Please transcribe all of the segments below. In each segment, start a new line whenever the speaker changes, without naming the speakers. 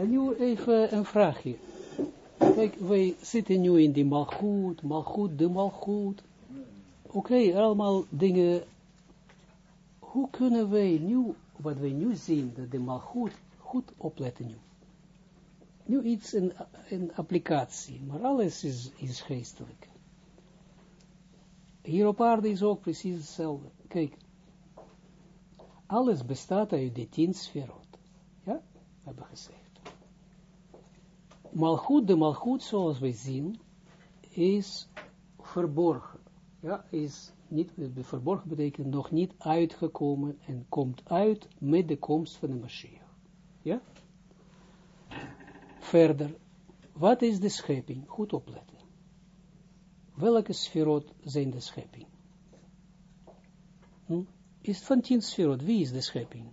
En nu even een vraagje. Kijk, wij zitten nu in die malgoed, malgoed, de malgoed. Oké, allemaal dingen. Hoe kunnen wij nu, wat wij nu zien, dat de malgoed goed opletten nu? Nu iets in applicatie, maar alles is, is geestelijk. Hier op aarde is ook precies hetzelfde. Kijk, alles bestaat uit de tien sferot. Ja, hebben gezegd. Malchut, de malchut zoals we zien, is verborgen. Ja, is niet, verborgen betekent nog niet uitgekomen en komt uit met de komst van de Mashiach. Ja? Verder, wat is de schepping? Goed opletten. Welke sferot zijn de schepping? Hm? Is het van tien sferot? Wie is de schepping?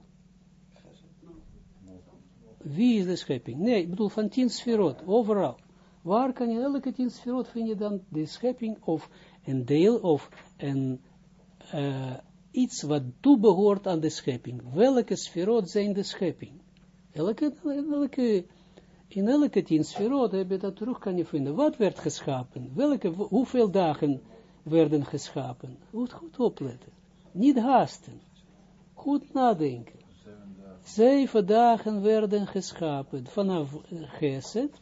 Wie is de schepping? Nee, ik bedoel van tien sferot, overal. Waar kan je elke tien sferot vind je dan de schepping of een deel of een, iets wat toebehoort aan de schepping? Welke sferot zijn de schepping? Elke, elke, in elke tien sferot heb je dat terug kan je vinden. Wat werd geschapen? Welke, hoeveel dagen werden geschapen? Goed, goed opletten. Niet haasten. Goed nadenken. Zeven dagen werden geschapen vanaf Geset,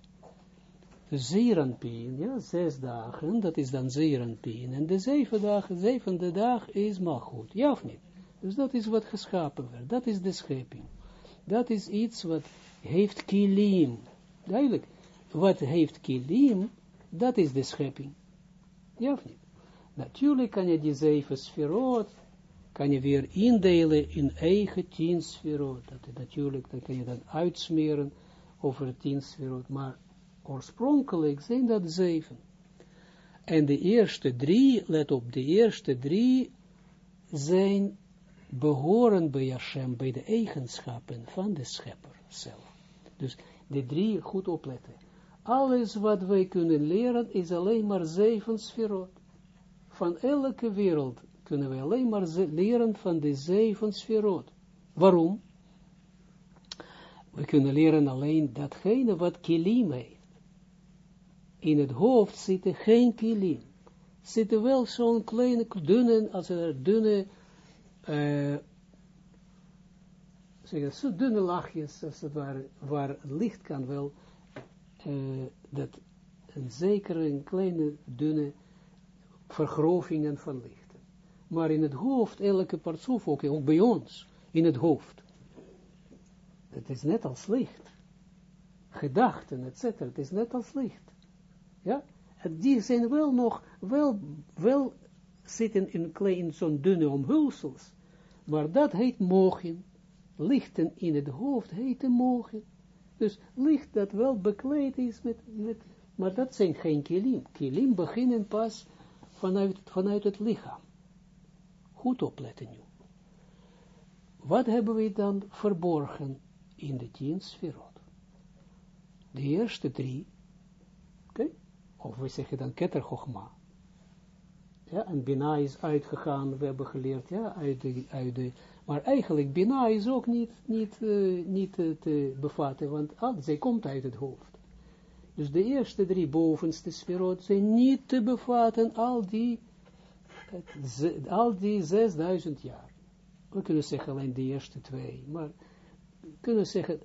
de Zeranpien, ja, zes dagen, dat is dan Zeranpien, en de zeven dagen, zevende dag is goed, ja of niet? Dus dat is wat geschapen werd, dat is de schepping. Dat is iets wat heeft kilim, duidelijk, wat heeft kilim, dat is de schepping. Ja of niet? Natuurlijk kan je die zeven sferot, kan je weer indelen in eigen tien sferot. Dat natuurlijk, dan kan je dan uitsmeren over tien sferot, maar oorspronkelijk zijn dat zeven. En de eerste drie, let op, de eerste drie zijn behoren bij Hashem, bij de eigenschappen van de schepper zelf. Dus de drie goed opletten. Alles wat wij kunnen leren is alleen maar zeven sferot. Van elke wereld kunnen we alleen maar leren van de zeven sferot. Waarom? We kunnen leren alleen datgene wat kilim heeft. In het hoofd zitten geen kilim. Zitten wel zo'n kleine, dunne, als er dunne, uh, zeg zo dunne lachjes, als het ware, waar licht kan wel, uh, dat een zekere, een kleine, dunne vergrovingen van licht maar in het hoofd, elke partsoef, ook, ook bij ons, in het hoofd. Het is net als licht. Gedachten, etc. Het is net als licht. Ja? En die zijn wel nog, wel, wel zitten in, in zo'n dunne omhulsels. Maar dat heet mogen. Lichten in het hoofd heet mogen. Dus licht dat wel bekleed is met, met maar dat zijn geen kilim. Kilim beginnen pas vanuit, vanuit het lichaam goed opletten nu. Wat hebben we dan verborgen in de tien sferot? De eerste drie, okay? of we zeggen dan Keter Chochma. Ja, en Bina is uitgegaan, we hebben geleerd, ja, uit de, uit de maar eigenlijk Bina is ook niet, niet, uh, niet te bevatten, want ah, zij komt uit het hoofd. Dus de eerste drie bovenste sferot zijn niet te bevatten, al die al die 6000 jaar. We kunnen zeggen alleen de eerste twee, maar we kunnen zeggen,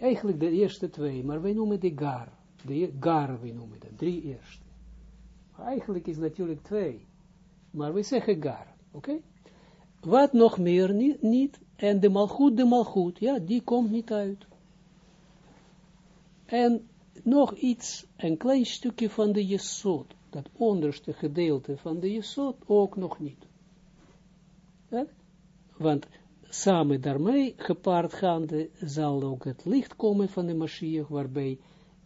eigenlijk de eerste twee, maar wij noemen die gar. De gar, we noemen dat, drie eerste. Maar eigenlijk is natuurlijk twee, maar we zeggen gar, oké? Wat nog meer niet, niet, en de malgoed, de malgoed, ja, die komt niet uit. En nog iets, een klein stukje van de jesot dat onderste gedeelte van de Jesod ook nog niet. Want samen daarmee gepaard gaande zal ook het licht komen van de Mashiach, waarbij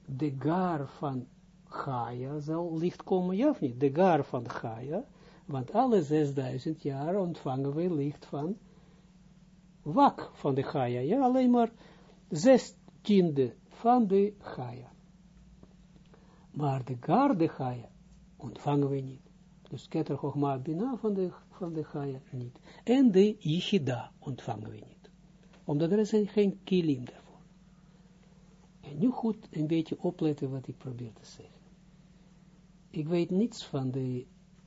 de gar van Gaia zal licht komen, ja of niet? De gar van Gaia, want alle 6000 jaar ontvangen we licht van wak van de Gaia, ja, alleen maar zestiende van de Gaia. Maar de gar de Gaia ontvangen we niet. Dus Keter Bina van de, van de Chaya niet. En de Yichida ontvangen we niet. Omdat er is geen kilim daarvoor. nu goed een beetje opletten wat ik probeer te zeggen. Ik weet niets van de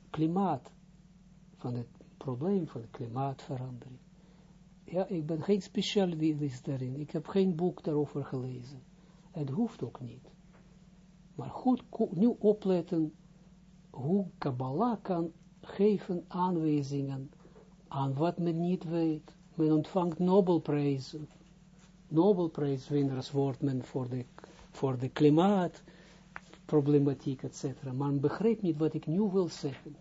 klimaat, van het probleem van de klimaatverandering. Ja, ik ben geen specialist daarin. Ik heb geen boek daarover gelezen. Het hoeft ook niet. Maar goed, nu opletten hoe Kabbalah kan geven aanwijzingen aan wat men niet weet. Men ontvangt Nobelprijs. Nobelprijswinnaars wordt men voor de, voor de klimaatproblematiek, etc. Maar men begrijpt niet wat ik nu wil zeggen.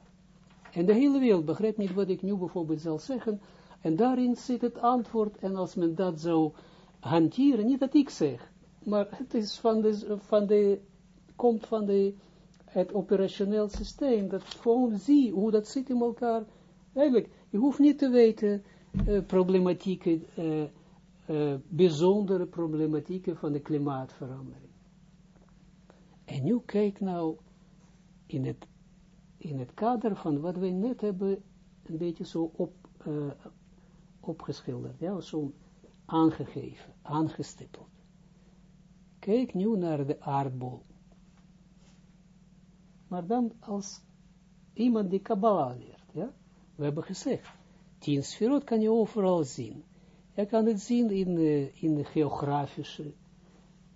En de hele wereld begrijpt niet wat ik nu bijvoorbeeld zal zeggen. En daarin zit het antwoord. En als men dat zou hanteren, niet dat ik zeg, maar het is van de, van de komt van de, het operationeel systeem. Dat gewoon zie hoe dat zit in elkaar. Eigenlijk, je hoeft niet te weten uh, problematieken, uh, uh, bijzondere problematieken van de klimaatverandering. En nu kijk nou in het, in het kader van wat we net hebben een beetje zo op, opgeschilderd, ja, zo aangegeven, aangestippeld. Kijk nu naar de aardbol. Maar dan als iemand die Kabbalah leert, ja. We hebben gezegd, tien sferot kan je overal zien. Je kan het zien in de, in de geografische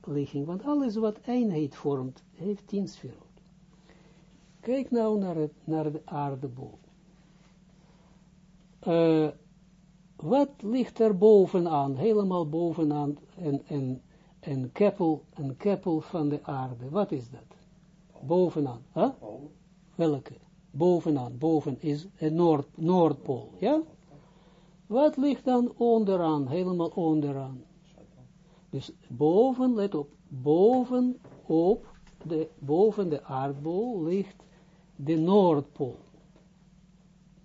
ligging, want alles wat eenheid vormt, heeft tien sferot. Kijk nou naar, het, naar de aardebol. Uh, wat ligt er bovenaan, helemaal bovenaan, een, een, een, keppel, een keppel van de aarde, wat is dat? Bovenaan, huh? Welke? Bovenaan, boven is het Noord, Noordpool, ja? Wat ligt dan onderaan, helemaal onderaan? Dus boven, let op, boven op, de, boven de aardbol ligt de Noordpool.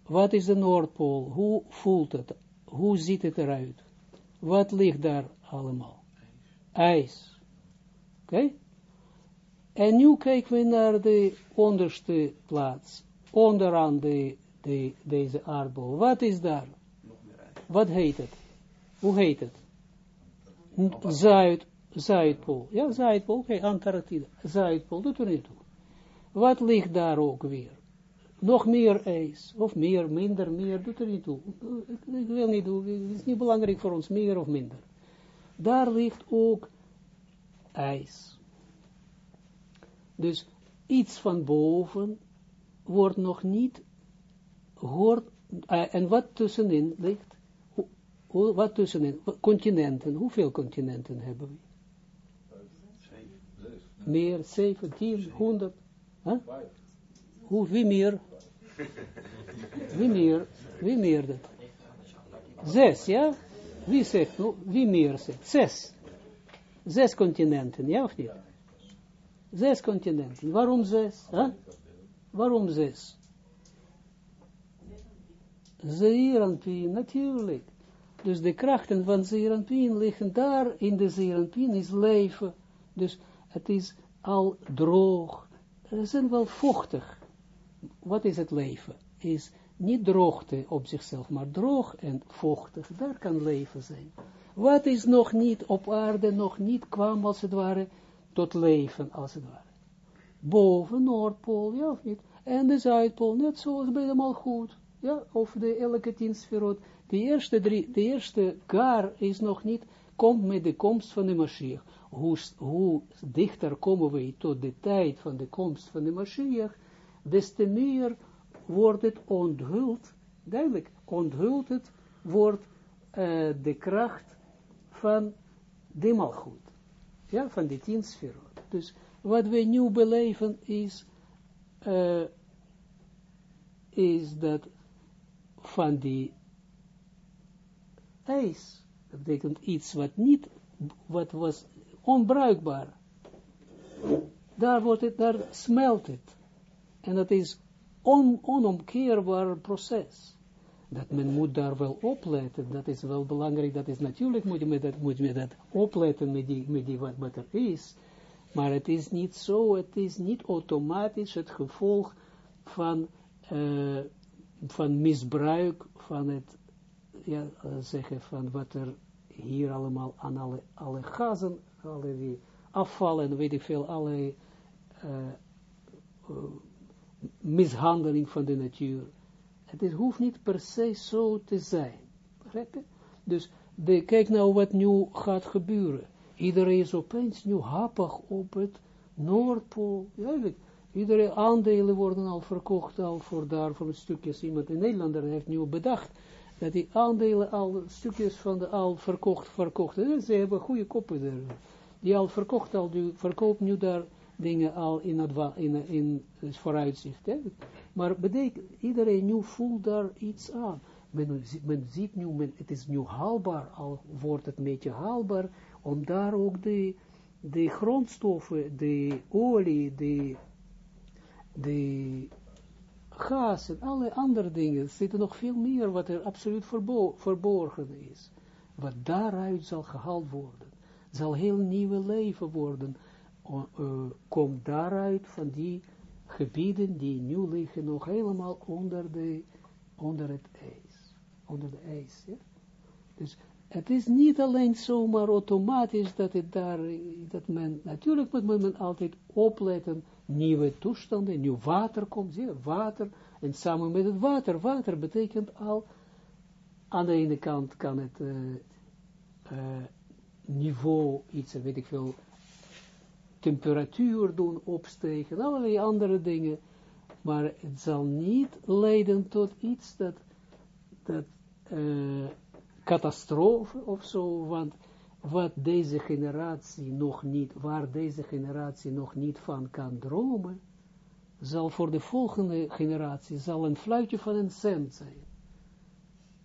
Wat is de Noordpool? Hoe voelt het? Hoe ziet het eruit? Wat ligt daar allemaal? IJs. Oké? En nu kijken we naar de onderste plaats. Onderaan de, de, deze aardbol. Wat is daar? Wat heet het? Hoe heet het? Zuid, Zuidpool. Ja, Zuidpool, oké, okay, Antarctida. Zuidpool, doet er niet toe. Wat ligt daar ook weer? Nog meer ijs, of meer, minder, meer, doet er niet toe. Ik wil niet doen, het is niet belangrijk voor ons, meer of minder. Daar ligt ook ijs. Dus iets van boven wordt nog niet hoort, uh, en wat tussenin ligt, hoe, wat tussenin, continenten, hoeveel continenten hebben we? Meer, zeven, tien, honderd, wie meer? Wie meer, wie meer dat? Zes, ja? Wie zegt, wie meer zegt? Zes. Zes continenten, ja of niet? Zes continenten. Waarom zes? Huh? Waarom zes? Zeeranpien, natuurlijk. Dus de krachten van Zeeranpien liggen daar. In de Zeeranpien is leven. Dus het is al droog. Ze zijn wel vochtig. Wat is het leven? Is niet droogte op zichzelf, maar droog en vochtig. Daar kan leven zijn. Wat is nog niet op aarde, nog niet kwam als het ware tot leven, als het ware. Boven Noordpool, ja of niet? En de Zuidpool, net zoals bij de goed. Ja, of de elke tien sferot. De eerste drie, de eerste kaar is nog niet, komt met de komst van de Mashiach. Hoe, dichter komen we tot de tijd van de komst van de Mashiach, des te meer wordt het onthuld, duidelijk, onthuld het, wordt uh, de kracht van de malgoed ja, van die tien sferot. Dus wat we nu beleven is, uh, is dat van die ijs, dat betekent iets wat niet, wat was onbruikbaar, daar wordt het, daar smelt het. En dat is on, onomkeerbaar proces dat men moet daar wel opletten, dat is wel belangrijk, dat is natuurlijk, moet je dat, moet je dat opletten met die, met die wat, wat er is, maar het is niet zo, het is niet automatisch het gevolg van, uh, van misbruik van het, ja, zeggen van wat er hier allemaal aan alle, alle gazen, alle die afval en weet ik veel, allerlei uh, mishandeling van de natuur. Het hoeft niet per se zo te zijn. Begrijp? Dus kijk nou wat nu gaat gebeuren. Iedereen is opeens nu happig op het Noordpool. Eigenlijk, iedere aandelen worden al verkocht, al voor daar, voor een stukjes. Iemand in Nederland heeft nu bedacht, dat die aandelen al, stukjes van de al verkocht, verkocht. Ze hebben goede koppen daar. Die al verkocht, al, die verkoopt nu daar dingen al in in, in vooruitzicht. Hè? Maar betekent, iedereen nu voelt daar iets aan. Men, ziet nu, men, het is nu haalbaar, al wordt het een beetje haalbaar, om daar ook de, de grondstoffen, de olie, de, de gas en alle andere dingen, zitten nog veel meer wat er absoluut verborgen is. Wat daaruit zal gehaald worden, zal heel nieuwe leven worden, uh, komt daaruit van die gebieden die nu liggen nog helemaal onder, de, onder het ijs. Onder de ijs, ja. Dus het is niet alleen zomaar automatisch dat het daar, dat men, natuurlijk moet men altijd opletten, nieuwe toestanden, nieuw water komt, zie water, en samen met het water, water betekent al, aan de ene kant kan het uh, uh, niveau, iets, weet ik veel, temperatuur doen opstegen, allerlei andere dingen, maar het zal niet leiden tot iets dat, dat uh, catastrofe of zo, want wat deze generatie nog niet, waar deze generatie nog niet van kan dromen, zal voor de volgende generatie, zal een fluitje van een cent zijn.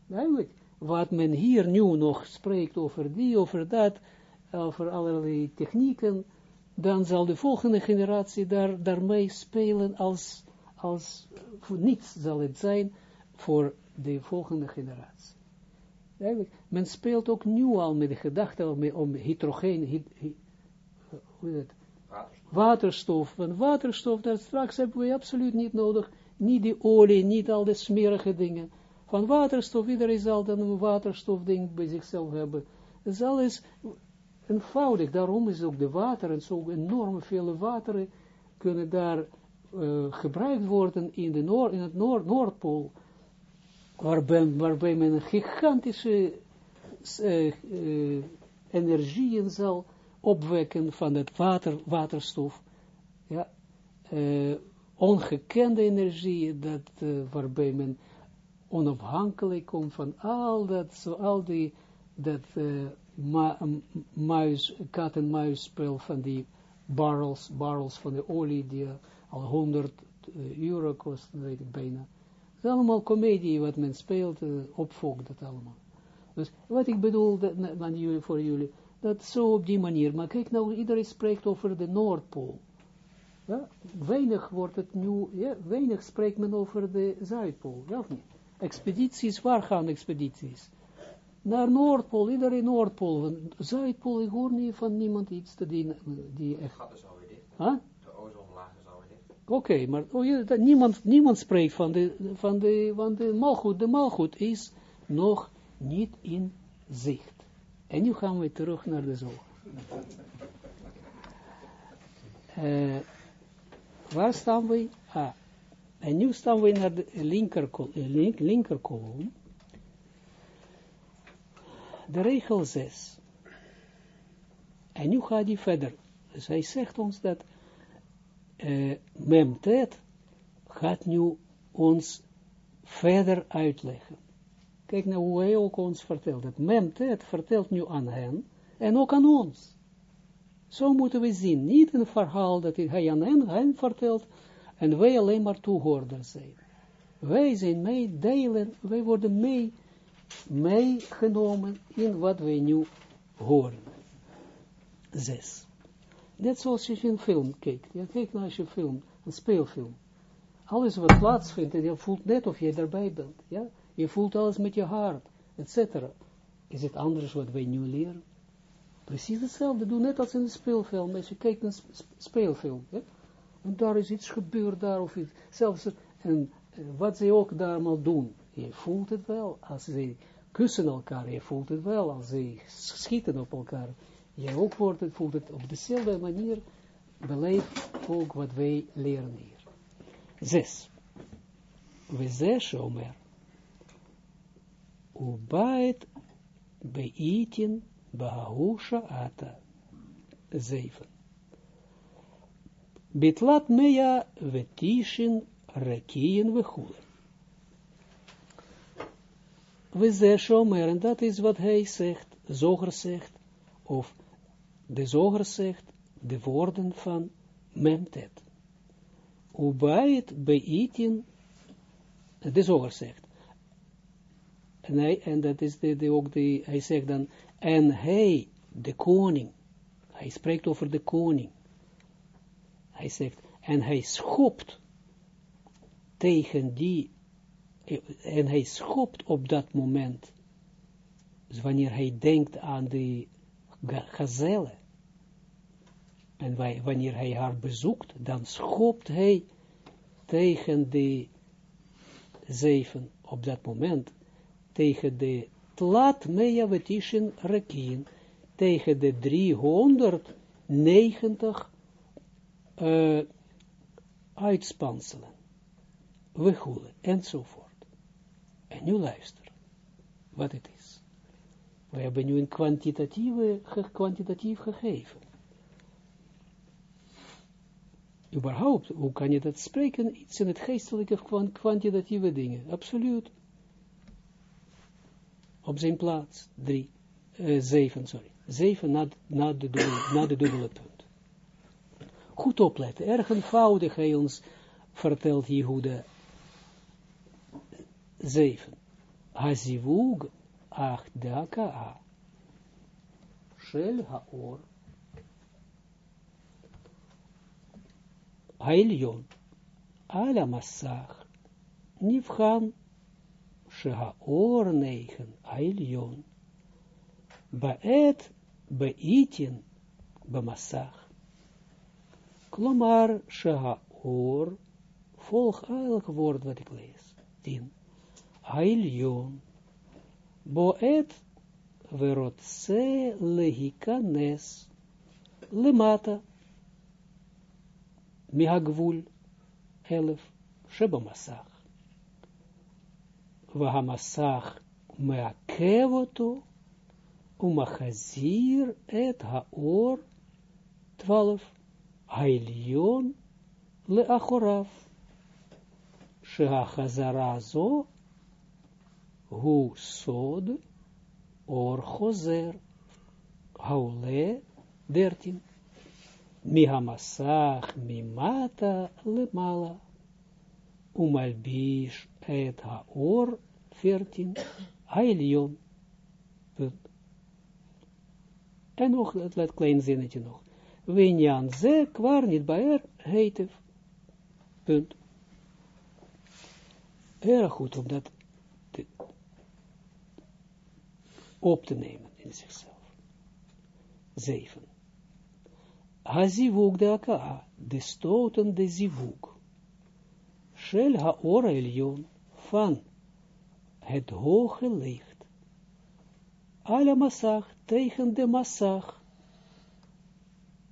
Duidelijk, wat men hier nu nog spreekt over die, over dat, over allerlei technieken, dan zal de volgende generatie daar, daarmee spelen als, als voor niets zal het zijn voor de volgende generatie. Eigenlijk, men speelt ook nu al met de gedachte om, om hydrogeen, hy, hy, hoe het? Waterstof. waterstof. Want waterstof, dat straks hebben we absoluut niet nodig. Niet die olie, niet al die smerige dingen. Van waterstof, iedereen zal dan een waterstofding bij zichzelf hebben. Dat is alles eenvoudig. Daarom is ook de water en zo enorm veel wateren kunnen daar uh, gebruikt worden in, de Noord, in het Noord, Noordpool waarbij, men gigantische uh, uh, energieën zal opwekken van het water, waterstof, ja, ongekende energie, dat, waarbij men onafhankelijk komt van al dat, zo al die, dat ma, muis, kat en muis spel van die barrels, barrels van de olie, die al 100 euro kosten, weet ik bijna. Het is allemaal komedie wat men speelt, uh, opvolgt dat allemaal. Dus wat ik bedoel dat, jullie, voor jullie, dat zo op die manier. Maar kijk nou, iedereen spreekt over de Noordpool. Ja, weinig wordt het nu, ja, weinig spreekt men over de Zuidpool, wel niet? Expedities, waar gaan expedities? Naar Noordpool, iedereen Noordpool. Zuidpool, ik hoor niet van niemand iets te die, die echt...
Gaat dus alweer dicht.
Huh?
Oké,
okay, maar oh, ja, dat, niemand, niemand spreekt van de, van de, van de malgoed. De malgoed is nog niet in zicht. En nu gaan we terug naar de zoog. Uh, waar staan we? Ah, en nu staan we naar de linker, link, linker kolom. De regel 6. En nu gaat hij verder. Dus hij zegt ons dat uh, Memtet gaat nu ons verder uitleggen. Kijk nou hoe hij ook ons vertelt. Dat Memtet vertelt nu aan hen en ook aan ons. Zo moeten we zien. Niet een verhaal dat hij aan hen, vertelt en wij alleen maar toehoorders zijn. Wij zijn mee delen, wij worden mee, meegenomen in wat wij nu horen. Zes. Net zoals je een film kijkt. Je kijkt naar je film, een speelfilm. Alles wat plaatsvindt, en je voelt net of je erbij bent. Ja? Je voelt alles met je hart, etc. Is het anders wat wij nu leren? Precies hetzelfde. Doe net als in een speelfilm. Als je kijkt naar een speelfilm. Ja? En daar is iets gebeurd, daar of iets. Zelfs, en eh, wat ze ook daar allemaal doen. Je voelt het wel. Als ze kussen elkaar, je voelt het wel. Als ze schieten op elkaar, jij ook wordt het, voelt het op dezelfde manier, beleid ook wat wij leren hier. Zes. We zes omer. Ubait beitin bahusha ata. Zeven. Bitlat mea vetishin rekien vechule. We zeshomer, en dat is wat hij zegt, zoger zegt, of de zoger zegt, de woorden van Memtet. Ubait beitin, de zoger zegt, en, hij, en dat is de, de, ook de, hij zegt dan, en hij, de koning, hij spreekt over de koning, hij zegt, en hij schopt tegen die, en hij schopt op dat moment, dus wanneer hij denkt aan de gazelle, en wanneer hij haar bezoekt, dan schopt hij tegen de zeven op dat moment, tegen de tlat mea vetishin rekin, tegen de 390 uh, uitspanselen, wegoelen, enzovoort. En nu luister, wat het is. We hebben nu een kwantitatieve, kwantitatief gegeven. Überhaupt, hoe kan je dat spreken? Iets in het geestelijke kwantitatieve dingen. Absoluut. Op zijn plaats. Drie. Zeven, sorry. Zeven na, de, dubbele, punt. Goed opletten. Erg eenvoudig hij ons vertelt Jehuda zeven. Hazivug acht daka shel haor. Hailion. Ala massach. Nifhan. Shehaor negen. Hailion. Baet. Beitin. Bamassach. Klomar. Shehaor. Volg elk woord wat ik lees. 10. Ailion. Boet verotse lehikanes. Lemata. Mihagvul. Elef. Shebamasach. Vahamasach meakevoto. Umachazir et haor. 12. Ailion leachoraf. she'akhazarazo hu sod, or chozer, haule 13. Mihamasach mimata lemala. Umalbish et haor 14. Ailion. Punt. En nog het klein zinnetje nog. Winjan ze kwar niet bij er Punt. Erg goed om dat te, op te nemen in zichzelf. 7 hazivuk de aka, de stotende zivuk. Shel haor elion, van het hoge licht. Alle massag tegen de massag.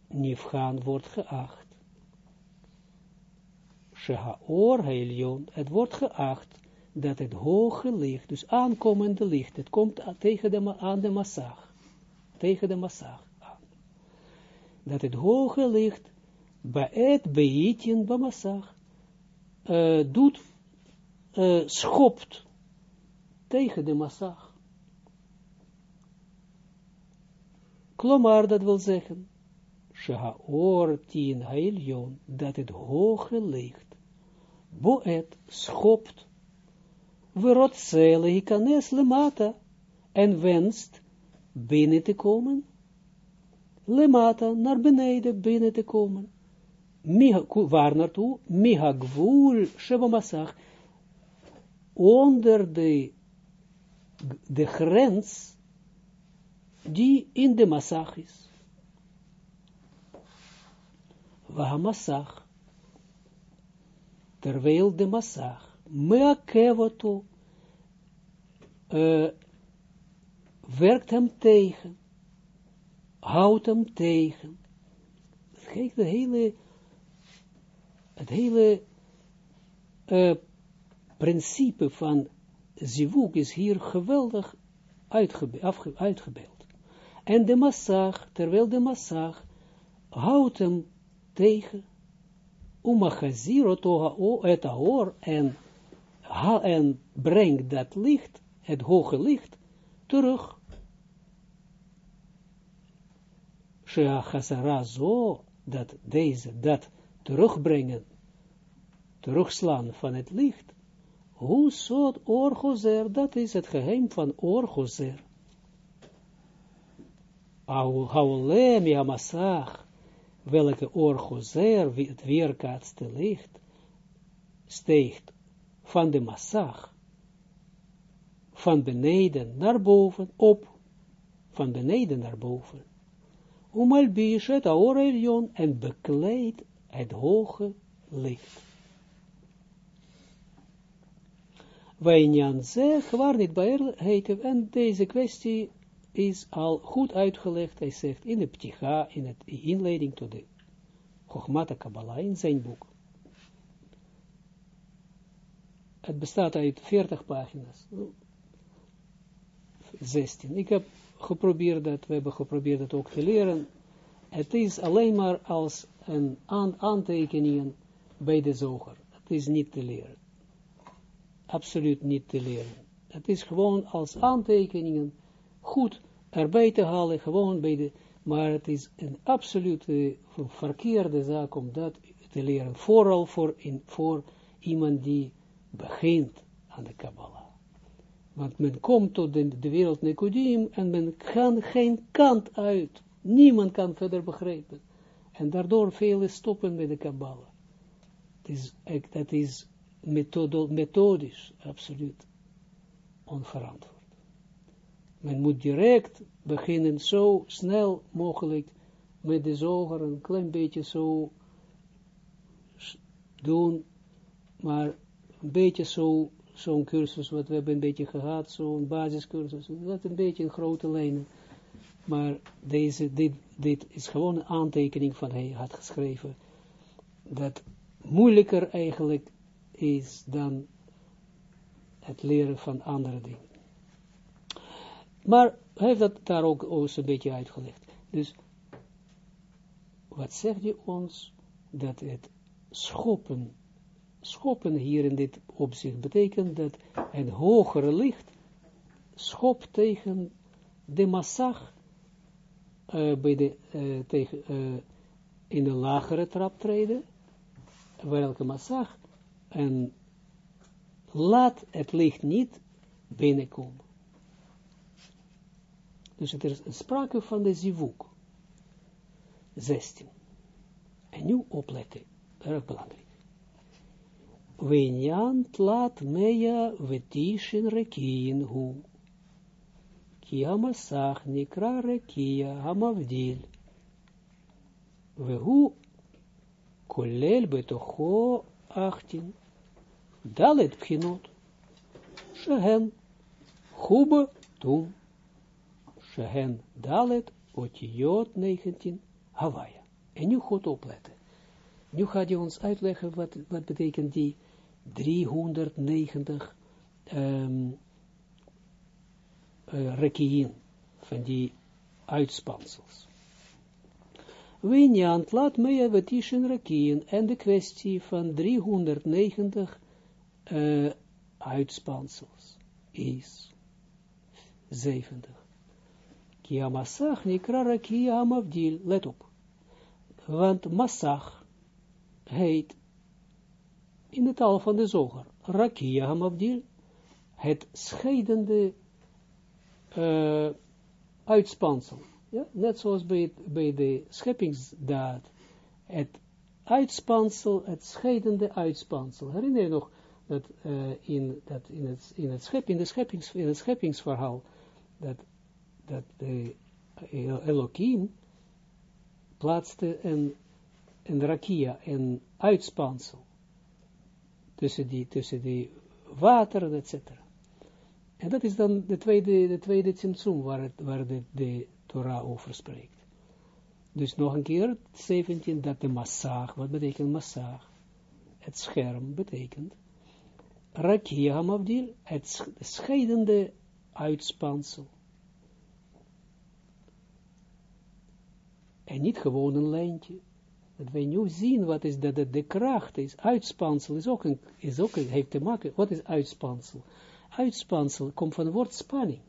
Nifgaan wordt geacht. Sheha or elion, het wordt geacht dat het hoge licht, dus aankomende licht, het komt tegen de, aan de massag. Tegen de massag dat het hoge licht bij het beitjen bamassag uh, doet, uh, schopt tegen de massag. Klomar, dat wil zeggen, Shahaor tien hailjon, dat het hoge licht, boet schopt, verotzele ikanes lemata, en wenst binnen te komen, lemata, naar beneden, binnen te komen. Miha, waar naartoe? Miha gvul shebamasach. Onder de, de grens die in de massach is. Wahamasach. Terwijl de massach, meakevoto, uh, werkt hem tegen houd hem tegen. Kijk, de hele, het hele principe van zivuk is hier geweldig uitgebeeld. En de massag, terwijl de massag houdt hem tegen, umachaziro toha et aor, en, en brengt dat licht, het hoge licht, terug. Sheachazara zo, dat deze, dat terugbrengen, terugslaan van het licht, hoe soort orgozer, dat is het geheim van orgozer. Haulem yamasach, welke orgozer, het weerkaatste licht, steegt van de massag, van beneden naar boven, op, van beneden naar boven. Umalbish het aor en bekleedt het hoge licht. Wijnjan zegt, waar niet bij heet, en deze kwestie is al goed uitgelegd, hij zegt in de pticha, in het inleiding tot de Chochmata Kabbalah, in zijn boek. Het bestaat uit 40 pagina's. 16. Ik heb geprobeerd dat, we hebben geprobeerd het ook te leren. Het is alleen maar als een aantekeningen bij de zoger. Het is niet te leren absoluut niet te leren. Het is gewoon als aantekeningen goed erbij te halen, gewoon bij de, maar het is een absolute verkeerde zaak om dat te leren, vooral voor, in, voor iemand die begint aan de Kabbalah. Want men komt tot de, de wereld Nicodim en men kan geen kant uit. Niemand kan verder begrijpen. En daardoor velen stoppen met de Kabbalah. Dat is methodisch, absoluut onverantwoord. Men moet direct beginnen zo snel mogelijk met de zoger een klein beetje zo doen, maar een beetje zo, zo'n cursus wat we hebben een beetje gehad, zo'n basiscursus, dat een beetje in grote lijnen. Maar deze, dit, dit is gewoon een aantekening van hij had geschreven, dat moeilijker eigenlijk is dan het leren van andere dingen. Maar hij heeft dat daar ook, ook een beetje uitgelegd. Dus, wat zegt hij ons? Dat het schoppen, schoppen hier in dit opzicht betekent dat een hogere licht schop tegen de massag uh, bij de, uh, tegen, uh, in een lagere trap treden, welke massag en laat het licht niet binnenkomen. Dus het is sprake van de zivuk. 16. En nu opletten, erg belangrijk. Wenjan tlat meja vetishin rekiin hu. Ki hamasach nikra rekia hamavdil. Vehu kolel betocho 18. Dalet pchinot. Shehen. Hube tum. Shehen dalet otiot 19. Hawaii. En nu goed opletten. Nu gaat hij ons uitleggen wat, wat betekent die 390 um, rekiën van die uitspansels. Winjant laat mea vetishin rakien en de kwestie van 390 uh, uitspansels is 70. Kia massach nikra rakia amavdil, let op. Want massach heet in de taal van de zoger, rakia amavdil, het scheidende uh, uitspansel. Ja, net zoals bij, bij de scheppingsdaad. Het uitspansel, het scheidende uitspansel. Herinner je nog dat, uh, in, dat in, het, in, het schep, in, de scheppings, in het scheppingsverhaal, dat, dat de Elohim plaatste een, een rakia, een uitspansel, tussen die, tussen die water, etc. En dat is dan de tweede, de tweede waar, het, waar de, de Torah over spreekt. Dus nog een keer, 17, dat de massag, wat betekent massag? Het scherm betekent, rakia het scheidende uitspansel. En niet gewoon een lijntje. Dat wij nu zien wat is dat de, kracht is. Uitspansel is ook, een, is ook heeft te maken. Wat is uitspansel? Uitspansel komt van het woord spanning.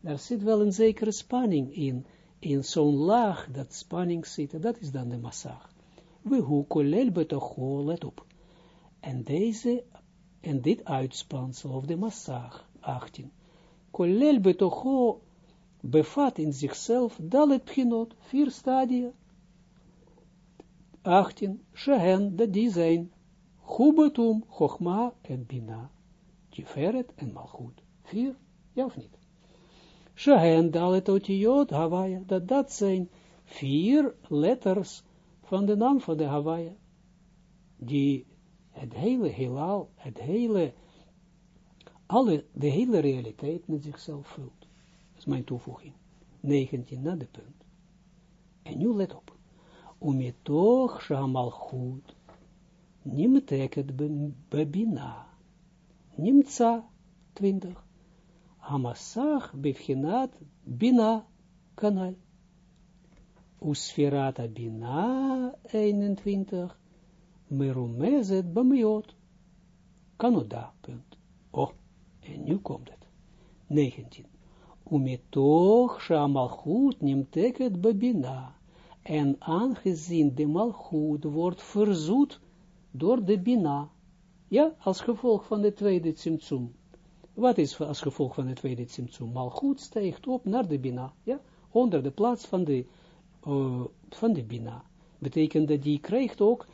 Daar zit wel een zekere spanning in. In zo'n laag dat spanning zit. Dat is dan de massage. We hoe kolel betocho, let op. En deze, en dit uitspansel, of de massage, 18. Kolel betocho bevat in zichzelf dalet pchinot, vier stadia. 18. Shehen, dat die zijn, Hubetum, Chochma en Bina, Tiferet en Malchut. Vier, ja of niet? Shehen, dalet otiyot, Hawaii, dat dat zijn vier letters van de naam van de Hawaii, die het hele heelal, het hele, alle, de hele realiteit met zichzelf vult is mijn toevoeging. 19 na de punt. En nu let op. Umetoch shamalchut nimteket bebina. Nimtza 20. Hamasach bevchinat bina kanal. Usfirata bina 21. Merumezet bamiot. Kanoda, punt. Oh, en nu komt het. 19 umetoch shamalchut nimteket babina. En aangezien de malchut wordt verzoet door de bina. Ja, als gevolg van de tweede tsimtsum. Wat is als gevolg van de tweede tsimtsum? Malchut stijgt op naar de bina. Ja, onder de plaats van de, van de bina. Betekent dat die krijgt ook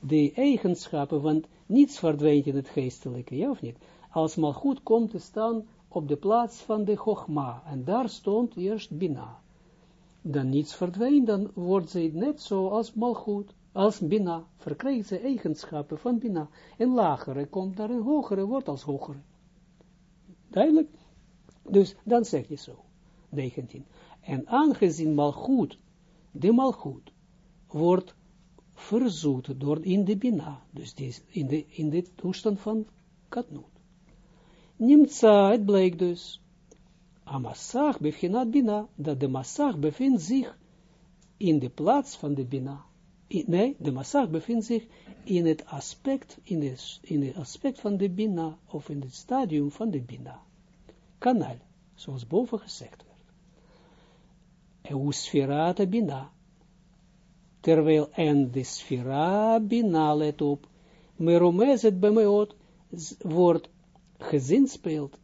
de eigenschappen, want niets verdwijnt in het geestelijke, ja of niet? Als malchut komt te staan op de plaats van de Chogma. En daar stond eerst Bina. Dan niets verdwijnt, dan wordt ze net zo als Malchut, als Bina. Verkrijgt ze eigenschappen van Bina. En lagere komt daar een hogere, wordt als hogere. Duidelijk? Dus dan zeg je zo. 19. En aangezien Malchut, de Malchut, wordt verzoet door in de Bina. Dus in de, in de toestand van Katnoot. Nimtza, het bleek dus, Amassach bevindt Bina, dat de Massach bevindt zich in de plaats van de Bina. nee, de Massach bevindt zich in het aspect, in het, in het aspect van de Bina, of in het stadium van de Bina. Kanaal, zoals boven gezegd werd. Eusferata Bina. Terwijl en de sfera Bina, let op, meromezet bemeot, wordt gezin speelt,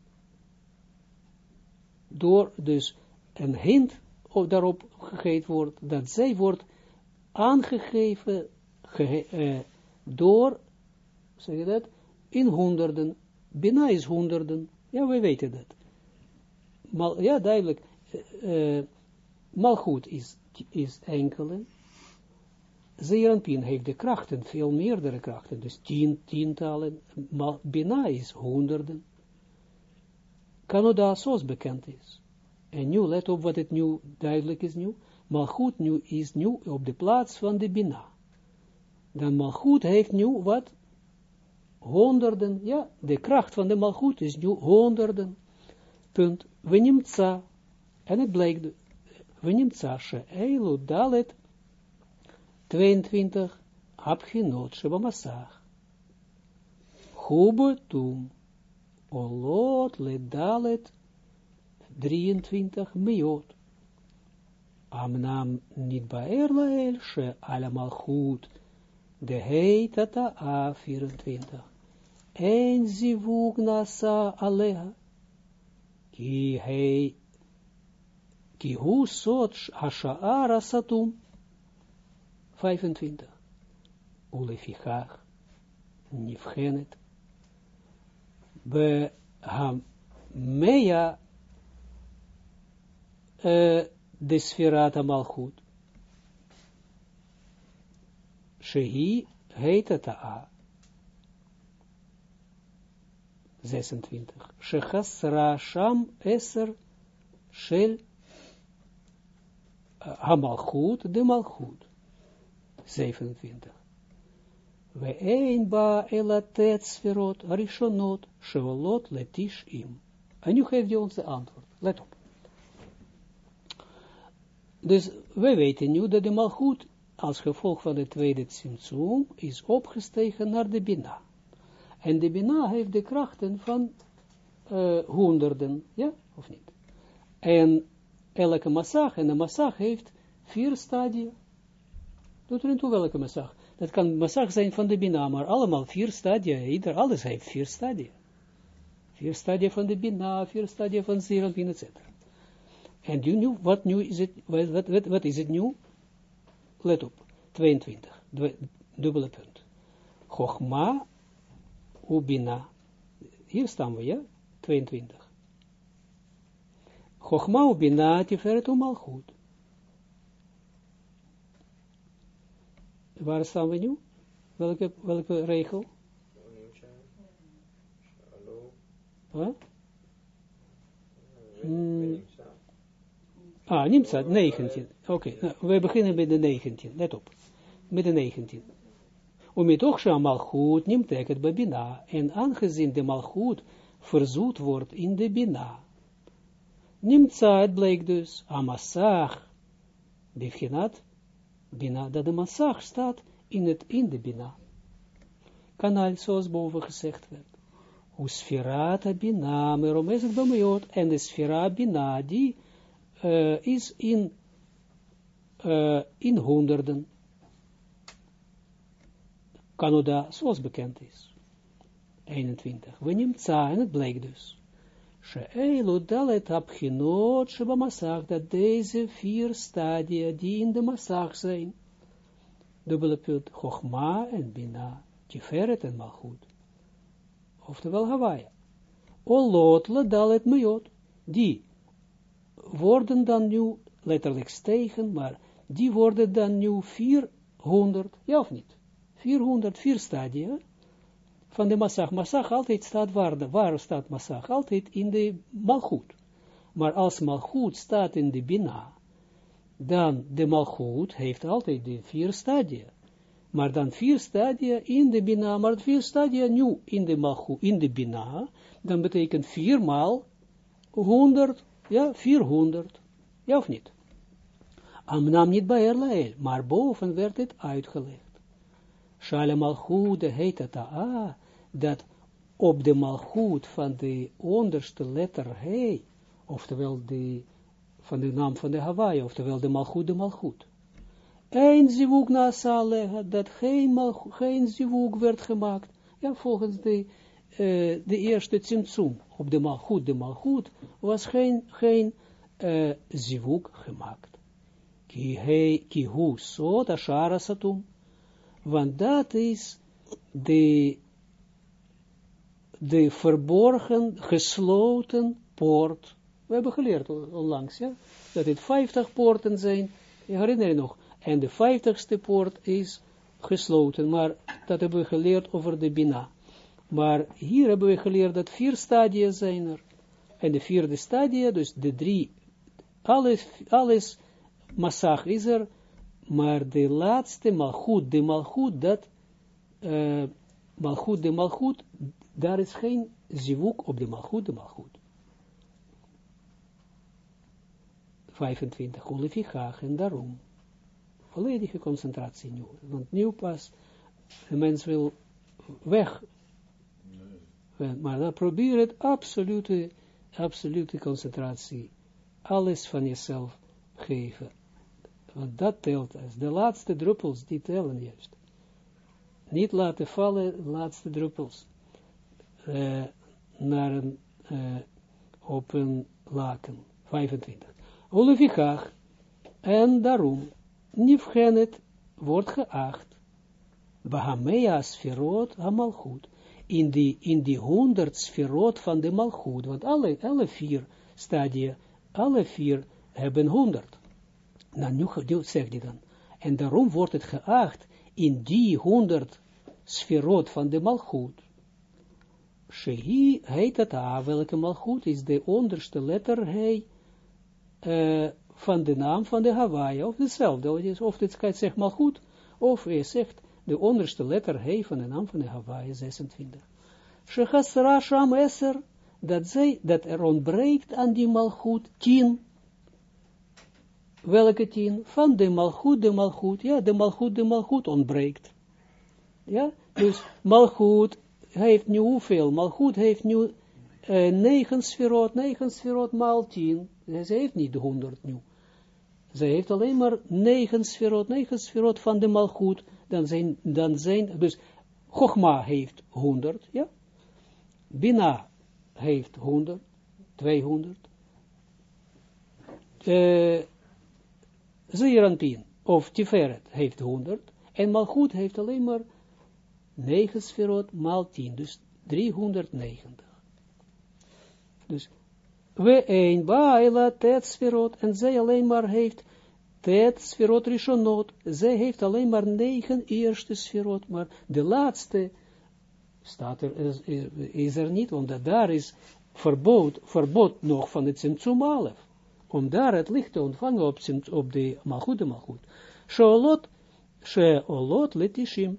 door dus een hint daarop gegeven wordt, dat zij wordt aangegeven uh, door, zeg je dat, in honderden, Bina is honderden, ja, we weten dat. Mal, ja, duidelijk, uh, Malchut is, is enkele, Zeeranpien heeft de krachten, veel meerdere krachten, dus tien, tientallen, maar Bina is honderden. Canada zoals bekend is. En nu, let op wat het nu duidelijk is nu, Malchut nu is nu op de plaats van de Bina. Dan Malchut heeft nu wat? Honderden, ja, de kracht van de Malchut is nu honderden. Punt. Nemen en het blijkt, we nemen she eilu dalet 22, Abchinot Shebamassach. Hubetum, Olot Ledalet, 23, Miot. Amnam niet baer lael, she ala malchut, de heitata a 24. En zivug nasa aleha, ki hei, ki hu sot hasha'ara satum, 25. Ulefichach, nifgenet, be ham meja uh, de sferata malchut. Shehi heet a. 26. Shechasra sham eser shel Hamalchut, de Malchut. 27. We een ba elatet sferot, arishonot, shevolot letish im. En nu geeft hij ons de antwoord. Let op. Dus wij weten nu dat de Malchut als gevolg van de tweede Tsimtsum is opgestegen naar de Bina. En de Bina heeft de krachten van uh, honderden, ja, of niet? En elke massag, en de massag heeft vier stadia. Doet er niet toe welke massag. Dat kan massag zijn van de Bina, maar allemaal vier stadia, ieder, alles heeft vier stadia. Vier stadia van de Bina, vier stadia van Zeranpin, etc. En nu, wat nu is het, wat is het nu? Let op, 22, dubbele punt. Chogma ubina. Hier staan we, ja? 22. Chogma ubina tiferet umalchut. Waar staan we nu? Welke, welke regel? Huh? Hmm. Ah, Nimsa, 19. Oké, okay. nou, we beginnen met de 19. Let op. Met de 19. Omitoch sha malchut nimtek het babina. En aangezien de malchut verzoet wordt in de bina. Nimtza, het bleek dus, amassach, bivchinat, bina, dat de massach staat in, het, in de bina. Kanaal, zoals boven gezegd werd. Usfirata bina, merom is het en de sfera bina, die is in, uh, in honderden. Canada, zoals bekend is. 21. We nemen en het blijkt dus. She'elu dalet abchinot sheba dat deze vier stadia die in de massag zijn, dubbele punt, Chochma en Bina, Tiferet en Malchut. Oftewel Hawaii. Olot le dalet mejot, die worden dan nu letterlijk stegen, maar die worden dan nu 400, ja of niet? 400, vier stadia van de massag. Massag altijd staat waar, waar staat massag? Altijd in de malchut. Maar als malchut staat in de bina, dan de malchut heeft altijd de vier stadia. Maar dan vier stadia in de bina, maar vier stadia nu in de malchut, in de bina, dan betekent vier maal 100 ja, 400. Ja of niet? Amnam niet bij Erlael, maar boven werd het uitgelegd. Shalem Malchut heet het ah, dat op de Malchut van de onderste letter He, oftewel de, van de naam van de Hawaii, oftewel de Malchut, de Malchut. Een zivuk na leggen, dat geen, geen zivuk werd gemaakt, ja, volgens de de eerste tzimtzum op de malchut, de malchut, was geen, geen zivuk gemaakt. Ki, he, ki hu sot ashara satum, want dat is de, de verborgen, gesloten poort. We hebben geleerd onlangs, ja, dat het 50 poorten zijn, je herinner je nog, en de vijftigste poort is gesloten, maar dat hebben we geleerd over de Bina. Maar hier hebben we geleerd dat vier stadia zijn er. En de vierde stadia, dus de drie, alles, alles massag is er, maar de laatste malchut, de malchut, dat, uh, malchut, de malchut, daar is geen zivuk op de malchut, de malchut. 25, olefichach, en daarom, volledige concentratie nu, want nu pas, de mens wil weg maar dan probeer het absolute, absolute concentratie. Alles van jezelf geven. Want dat telt als de laatste druppels, die tellen juist. Niet laten vallen, laatste druppels. Uh, naar een, uh, op een laken. 25. Olefikach. En daarom, Nifgenet wordt geacht. Bahamea sferot goed in die, in die honderd sferot van de malchut, want alle, alle vier stadia, alle vier hebben honderd. Nou, zegt hij dan. En daarom wordt het geacht in die honderd sferot van de malchut. Shehi heet het welke malchut is de onderste letter hij uh, van de naam van de Hawaii, of hetzelfde, of dit zegt goed, of hij zegt de onderste letter He van de naam van de Hawaii, 26. Shechasra Sham Esser, dat, zij, dat er ontbreekt aan die malchut tien. Welke tien? Van de malchut, de malchut, ja, de malchut, de malchut ontbreekt. Ja, dus malchut heeft nu hoeveel? Malchut heeft nu uh, negen sferot, negen sferot maal tien. Ze heeft niet honderd nu. Ze heeft alleen maar negen sferot, negen sferot van de malchut. Dan zijn, dan zijn, dus Chogma heeft honderd, ja. Bina heeft 100, 200. Uh, Zeranpin of Tiferet heeft 100. En Malchut heeft alleen maar 9 sferot maal 10, dus 390. Dus we een baila tet sferot en zij alleen maar heeft tet sferot rishonot. Zij heeft alleen maar 9 eerste sferot, maar de laatste staat er, is, is er niet, omdat daar is verbod, verbod nog van het Tsimtsum om daar het licht te ontvangen op, op de Malchut de malgoed. Sheolot, sheolot letishim.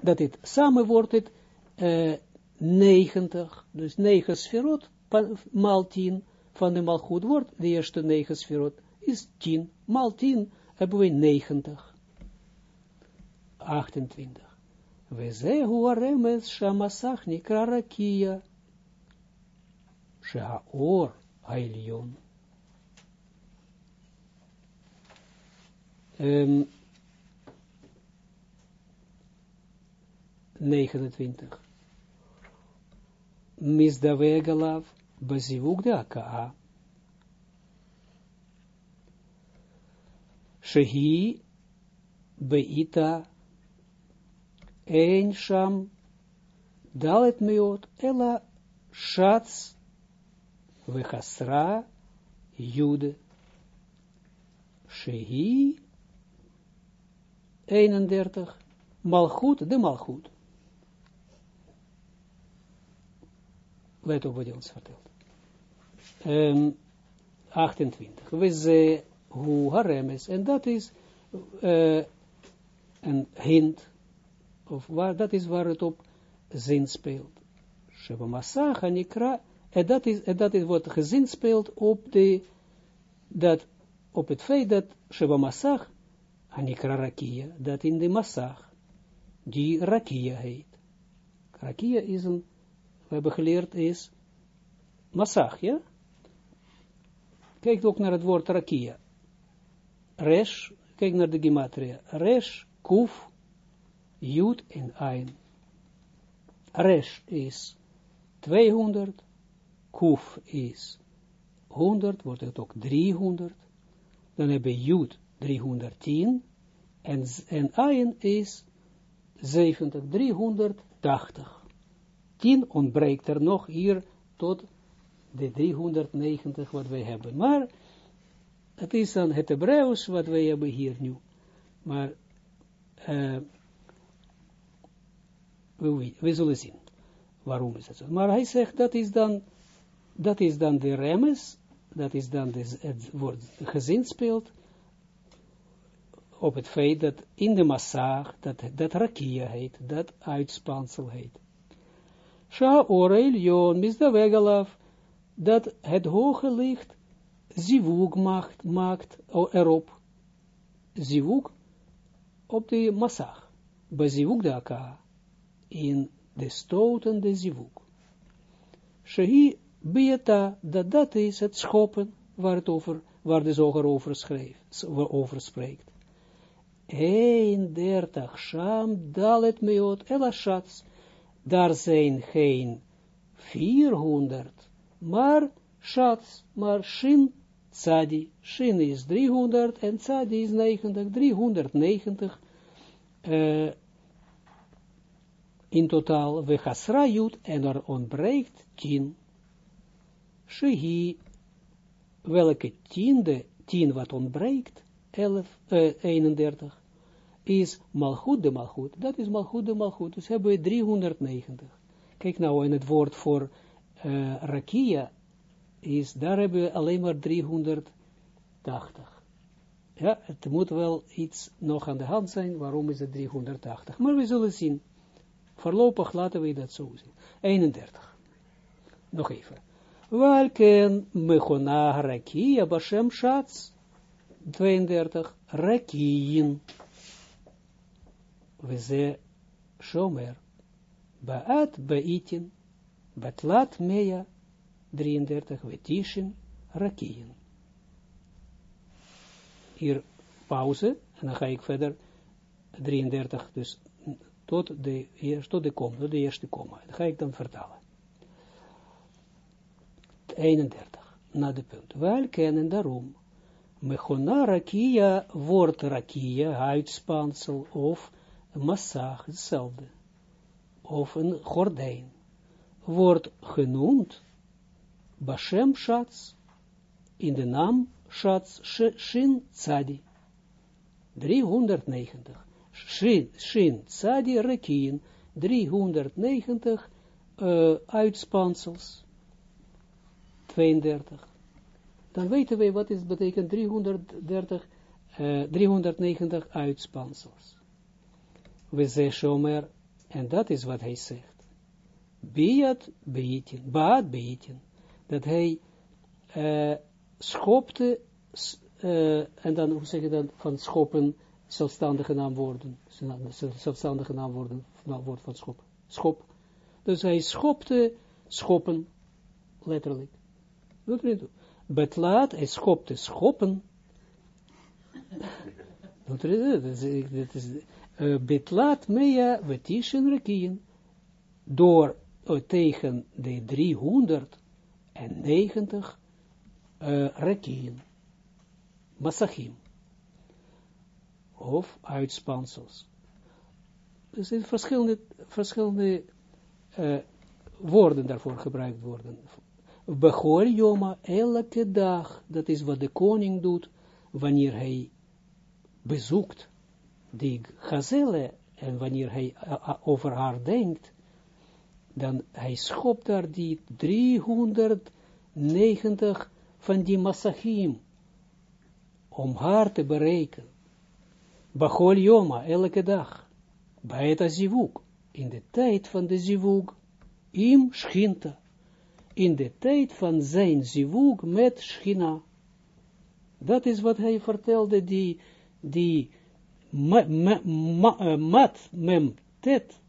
Dat het samen wordt het eh, uh, 90, dus 9 sferot maal 10 van de Malchut wordt, de eerste 9 sferot is 10, maal 10 hebben we 90. 28. We zehu aremes shamasach nikra rakia. Shehaor hailion. Um, 29. Misdaweg alav bazivuk de akaa. Shehi beita Ein sham dalet meot ela shats vechasra jude shehi 31 malchut de malchut. Let op wat hij ons vertelt? Um, 28 we ze hoe haremes. En dat is uh, een hint of waar, dat is waar het op zin speelt. Sheba en dat is, en dat is wat gezin speelt op de, dat, op het feit dat Sheba Masach, Anikra Rakia, dat in de Masach, die Rakia heet. Rakia is een, we hebben geleerd is, Masach, ja? Kijk ook naar het woord Rakia. Resh, kijk naar de gematria. Resh, Kuf, Jud en Ein. Resh is 200, Kuf is 100, wordt het ook 300. Dan hebben Jud 310 en, en Ein is 70, 380. 10 ontbreekt er nog hier tot de 390 wat wij hebben. Maar het is dan het Hebreeuws wat wij hebben hier nu. Maar uh, we, we zullen zien. Waarom is het zo? Maar hij zegt, dat is dan, dat is dan de remes, dat is dan het woord gezin speelt, op het feit dat in de massag, dat, dat rakia heet, dat uitspansel heet. Sha orel yon misdawegalav, dat het hoge licht zivug maakt, maakt erop, zivug op de massag, bazivug de aka, in de stotende zivuk. Shehi bieta, dat dat is het schoppen waar het over, waar de zoger over schreef, over spreekt. 31 sham dalet meot elashats, daar zijn geen 400, maar shats, maar shin tzadi, shin is 300 en tzadi is 90, 390 uh, in totaal, we hasra en er ontbreekt tien. Shehi, welke tiende, tien wat ontbreekt, elf, uh, 31, is malchut de malchut. Dat is malchut de malchut. Dus hebben we 390. Kijk nou in het woord voor uh, rakia, is, daar hebben we alleen maar 300, 380. Ja, het moet wel iets nog aan de hand zijn, waarom is het 380? Maar we zullen zien. Voorlopig laten we dat zo zien. 31. Nog even. Welken mechona rakia bashem shats. 32. Rakiyin. We ze shomer. Baat baitin. Batlat meja. 33. Wetishin rakiyin. Hier pauze. En dan ga ik verder. 33. Dus tot de, tot de, kom, tot de eerste komma. Dat ga ik dan vertalen. 31, na de punt. Wel kennen daarom. Mechona rakia wordt rakia, uitspansel of massag, hetzelfde. Of een gordijn. Wordt genoemd Bashem Shats, in de naam Shats Shin Tzadi. 390. Shin, Shin Tzadi Rekin, 390 uh, uitspansels. 32. Dan weten wij wat is betekent 330, uh, 390 uitspansels. We zeggen Shomer, en dat is wat hij zegt. Biat beitin, baat beitin, dat hij uh, schopte, uh, en dan, hoe zeg je dat, van schoppen, zelfstandige naamwoorden, zelfstandige naamwoorden, naamwoord van schop, schop. Dus hij schopte, schoppen, letterlijk. Doet er niet Betlaat, hij schopte schoppen. Niet is, uh, betlaat mea wetishen rekien. Door uh, tegen de 390 uh, rekien. Masachim. Of uitspansels. Er zijn verschillende, verschillende uh, woorden daarvoor gebruikt worden Bechol Joma, elke dag, dat is wat de koning doet, wanneer hij bezoekt die gazelle, en wanneer hij over haar denkt, dan hij schopt daar die 390 van die massachim, om haar te bereiken. Bachol Joma, elke dag, bij het zivuk, in de tijd van de zivuk, im schinta, in de tijd van zijn zivug met Schina. Dat is wat hij vertelde, die, die eh, mat mem tet,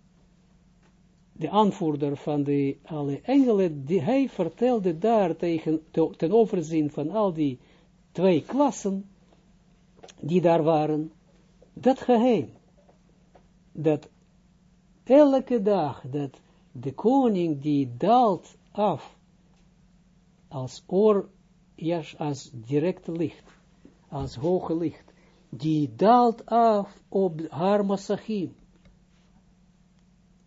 de aanvoerder van de alle engelen, die hij vertelde daar tegen, ten overzien van al die twee klassen, die daar waren, dat geheim, dat elke dag, dat de koning die daalt af als oor, als direct licht, als hoge licht, die daalt af op haar massachim.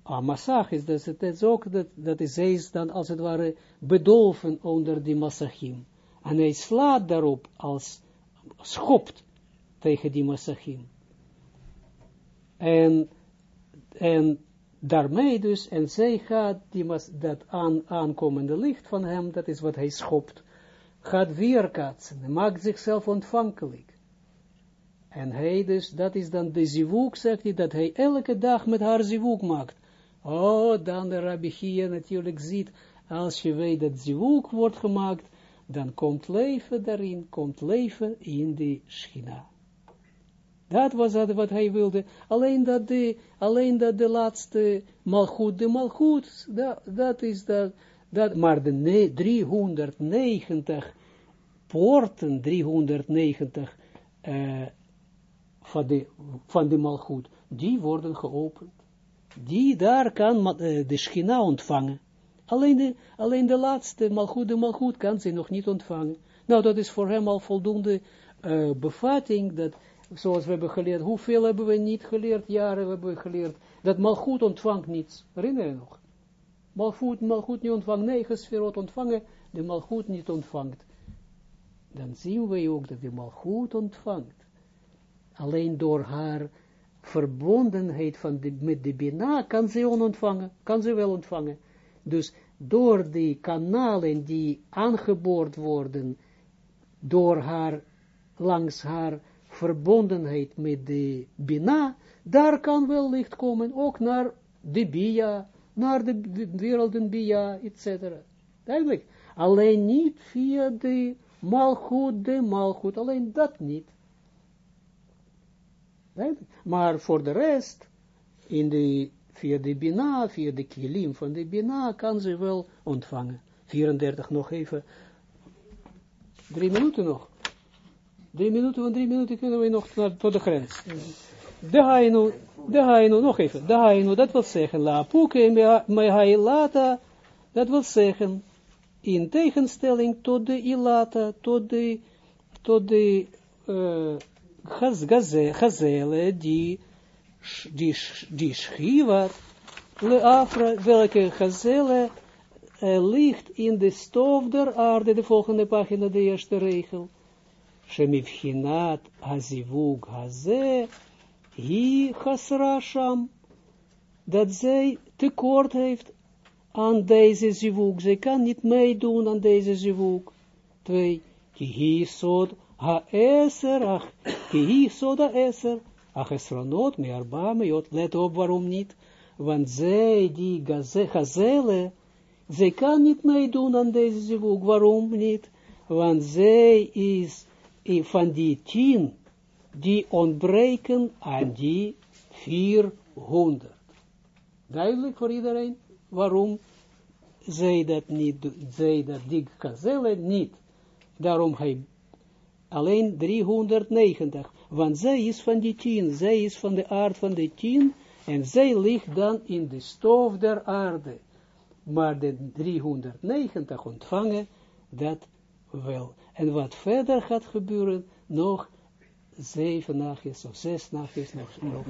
Ah, massach is, dat, het is ook, dat, dat is, zij is dan als het ware bedolven onder die massachim. En hij slaat daarop als schopt tegen die massachim. En, en daarmee dus, en zij gaat, die mas, dat aan, aankomende licht van hem, dat is wat hij schopt, gaat weerkaatsen, maakt zichzelf ontvankelijk. En hij dus, dat is dan de zivuk, zegt hij, dat hij elke dag met haar zivuk maakt. Oh, dan de Rabbi hier natuurlijk ziet, als je weet dat zivuk wordt gemaakt, dan komt leven daarin, komt leven in die schina. Dat was dat wat hij wilde. Alleen dat de, alleen dat de laatste malgoed, de malgoed, dat, is dat, dat, maar de 390 poorten, 390 uh, van, de, van de malgoed, die worden geopend. Die daar kan uh, de schina ontvangen. Alleen de, alleen de laatste malgoed, de malgoed kan ze nog niet ontvangen. Nou, dat is voor hem al voldoende uh, bevatting, dat zoals we hebben geleerd, hoeveel hebben we niet geleerd, jaren hebben we geleerd, dat malgoed ontvangt niets. Herinner je nog? Malgoed, malgoed niet ontvangt, negen sferot ontvangen, de malgoed niet ontvangt. Dan zien we ook dat de malgoed ontvangt. Alleen door haar verbondenheid van de, met de Bina kan ze onontvangen, kan ze wel ontvangen. Dus door die kanalen die aangeboord worden, door haar langs haar verbondenheid met de Bina, daar kan wel licht komen, ook naar de Bia, naar de werelden Bia, etc. Duidelijk. Alleen niet via de Malchut, de Malchut, alleen dat niet. Maar voor de rest, in de, via de Bina, via de kilim van de Bina, kan ze wel ontvangen. 34 nog even. Drie minuten nog. Drie minuten, van drie minuten kunnen we nog naar, tot de grens. De hainu, de hainu, nog even. De hainu, dat wil zeggen, la puke lata, dat wil zeggen, in tegenstelling tot de ilata, tot de, tot de uh, gazelle, die, die, le afra, welke gazelle uh, ligt in de stof der aarde, de volgende pagina, de eerste regel. Hazivug haze, hi hasra sham, dat zij tekort heeft aan deze zivug. Zij kan niet meedoen aan deze zivug. Twee, ki sod ha-eser, ach, ki sod ha-eser, ach esronot me arba meot. Let op waarom niet, want zij, die gazelle, zij kan niet meedoen aan deze zivug. Waarom niet? Want zij is van die tien, die ontbreken aan die 400. Duidelijk voor iedereen? Waarom zij dat niet, zij dat die gazelle niet. Daarom hij alleen 390, want zij is van die tien, zij is van de aard van de tien, en zij ligt dan in de stof der aarde. Maar de 390 ontvangen, dat wel. En wat verder gaat gebeuren, nog zeven nachtjes of zes nachtjes nog, nog